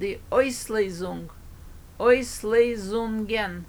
die Auslesung, Auslesungen.